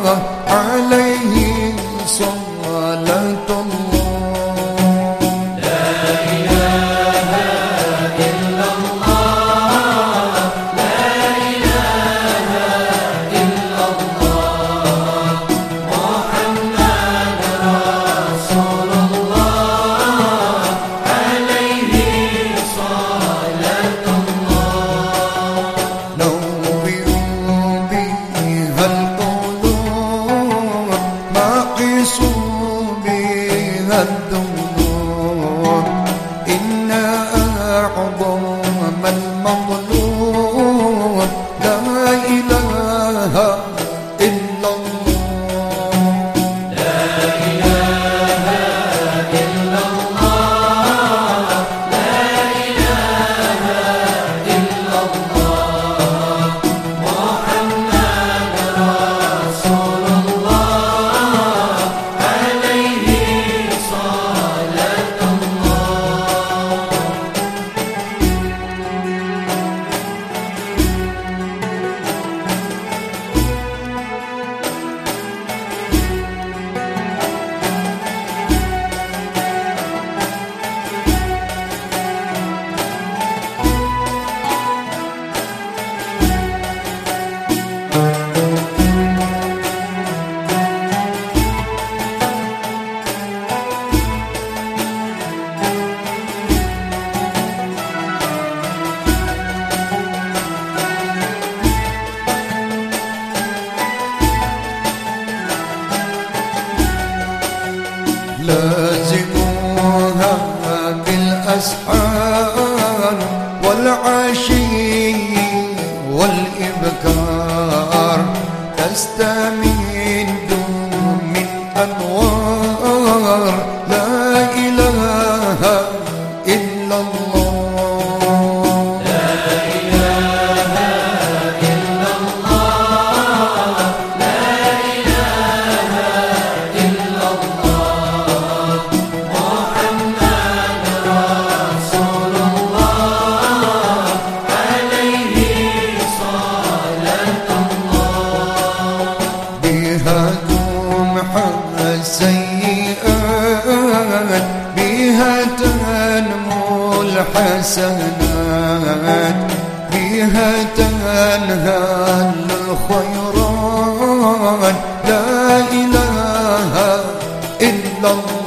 الله عليه صلى Fernando تلازموها بالأسحار والعشي والإبكار تستمر الحسنات فيها تنهى الخيرات لا إله إلا الله.